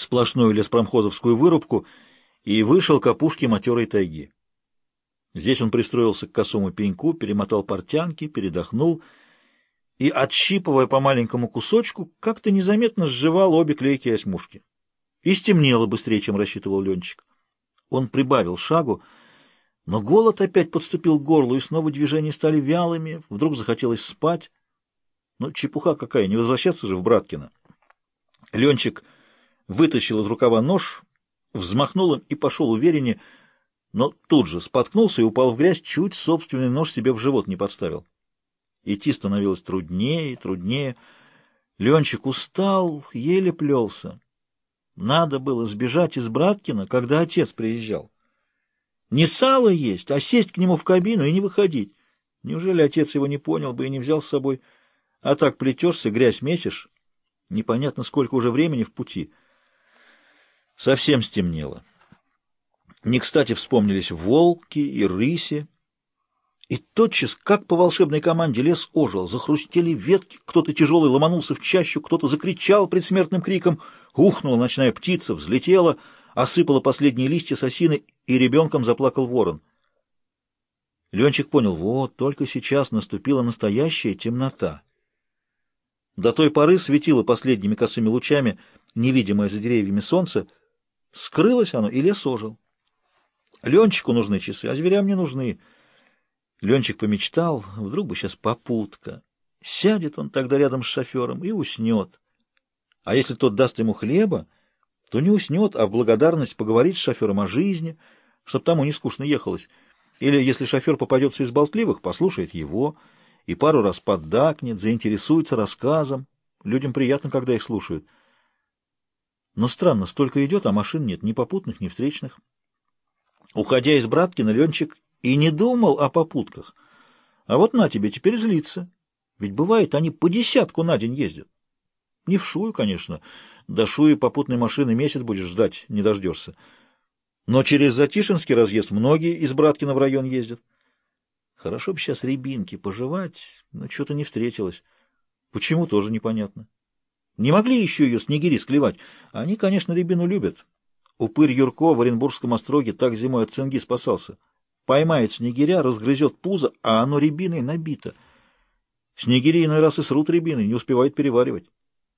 сплошную леспромхозовскую вырубку и вышел к опушке матерой тайги. Здесь он пристроился к косому пеньку, перемотал портянки, передохнул и, отщипывая по маленькому кусочку, как-то незаметно сживал обе клейкие осьмушки. И стемнело быстрее, чем рассчитывал Ленчик. Он прибавил шагу, но голод опять подступил к горлу, и снова движения стали вялыми, вдруг захотелось спать. Ну, чепуха какая, не возвращаться же в Браткино. Ленчик вытащил из рукава нож, взмахнул им и пошел увереннее, но тут же споткнулся и упал в грязь, чуть собственный нож себе в живот не подставил. Идти становилось труднее и труднее. Ленчик устал, еле плелся. Надо было сбежать из Браткина, когда отец приезжал. Не сало есть, а сесть к нему в кабину и не выходить. Неужели отец его не понял бы и не взял с собой? А так плетешься, грязь месишь. Непонятно, сколько уже времени в пути. Совсем стемнело. Не кстати вспомнились волки и рыси. И тотчас, как по волшебной команде, лес ожил, захрустели ветки, кто-то тяжелый ломанулся в чащу, кто-то закричал предсмертным криком, ухнула ночная птица, взлетела, осыпала последние листья сосины, и ребенком заплакал ворон. Ленчик понял, вот, только сейчас наступила настоящая темнота. До той поры светило последними косыми лучами, невидимое за деревьями солнце, скрылось оно, и лес ожил. Ленчику нужны часы, а зверям не нужны. Ленчик помечтал, вдруг бы сейчас попутка. Сядет он тогда рядом с шофером и уснет. А если тот даст ему хлеба, то не уснет, а в благодарность поговорит с шофером о жизни, чтоб тому не скучно ехалось. Или, если шофер попадется из болтливых, послушает его и пару раз поддакнет, заинтересуется рассказом. Людям приятно, когда их слушают. Но странно, столько идет, а машин нет, ни попутных, ни встречных. Уходя из Браткина, Ленчик и не думал о попутках. А вот на тебе теперь злиться. Ведь бывает, они по десятку на день ездят. Не в Шую, конечно. До Шуи попутной машины месяц будешь ждать, не дождешься. Но через Затишинский разъезд многие из Браткина в район ездят. Хорошо бы сейчас рябинки пожевать, но что-то не встретилось. Почему, тоже непонятно. Не могли еще ее снегири склевать. Они, конечно, рябину любят. Упырь Юрко в Оренбургском остроге так зимой от цинги спасался. Поймает снегиря, разгрызет пузо, а оно рябиной набито. Снегири иной раз и срут рябины, не успевают переваривать.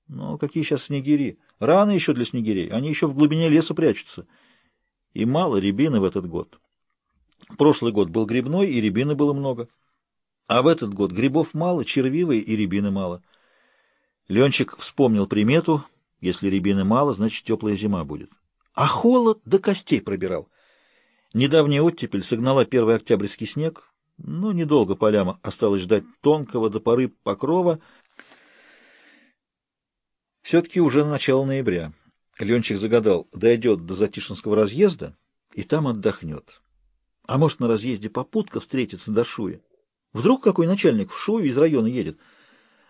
Но какие сейчас снегири? Рано еще для снегирей, они еще в глубине леса прячутся. И мало рябины в этот год. Прошлый год был грибной, и рябины было много. А в этот год грибов мало, червивой и рябины мало. Ленчик вспомнил примету. Если рябины мало, значит теплая зима будет а холод до костей пробирал. Недавняя оттепель согнала первый октябрьский снег, но недолго полям осталось ждать тонкого до поры покрова. Все-таки уже начало ноября. Ленчик загадал, дойдет до Затишинского разъезда и там отдохнет. А может, на разъезде попутка встретится до Шуя. Вдруг какой начальник в Шую из района едет?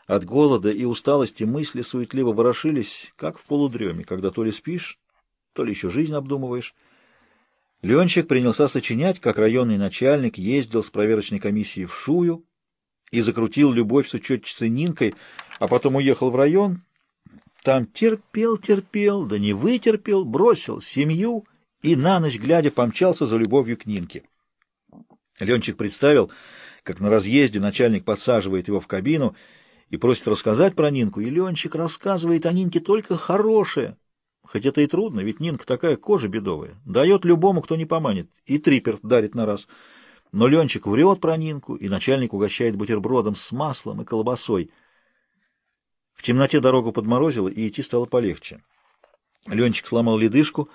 От голода и усталости мысли суетливо ворошились, как в полудреме, когда то ли спишь, то ли еще жизнь обдумываешь. Ленчик принялся сочинять, как районный начальник ездил с проверочной комиссией в Шую и закрутил любовь с учетчицей Нинкой, а потом уехал в район. Там терпел, терпел, да не вытерпел, бросил семью и на ночь глядя помчался за любовью к Нинке. Ленчик представил, как на разъезде начальник подсаживает его в кабину и просит рассказать про Нинку, и Ленчик рассказывает о Нинке только хорошее. Хоть это и трудно, ведь Нинка такая кожа бедовая. Дает любому, кто не поманит. И трипер дарит на раз. Но Ленчик врет про Нинку, и начальник угощает бутербродом с маслом и колбасой. В темноте дорогу подморозило, и идти стало полегче. Ленчик сломал ледышку,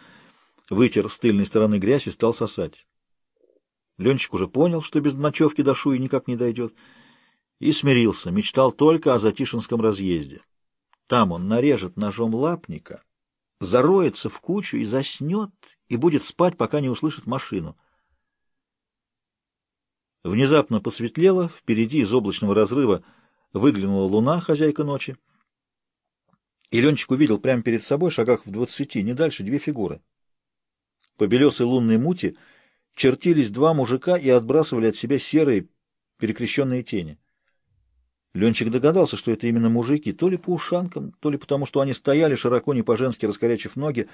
вытер с тыльной стороны грязь и стал сосать. Ленчик уже понял, что без ночевки до Шуи никак не дойдет, и смирился, мечтал только о Затишинском разъезде. Там он нарежет ножом лапника — зароется в кучу и заснет, и будет спать, пока не услышит машину. Внезапно посветлело, впереди из облачного разрыва выглянула луна, хозяйка ночи. И Ленчик увидел прямо перед собой, шагах в двадцати, не дальше, две фигуры. По белесой лунной мути чертились два мужика и отбрасывали от себя серые перекрещенные тени. Ленчик догадался, что это именно мужики, то ли по ушанкам, то ли потому, что они стояли широко не по-женски раскорячив ноги,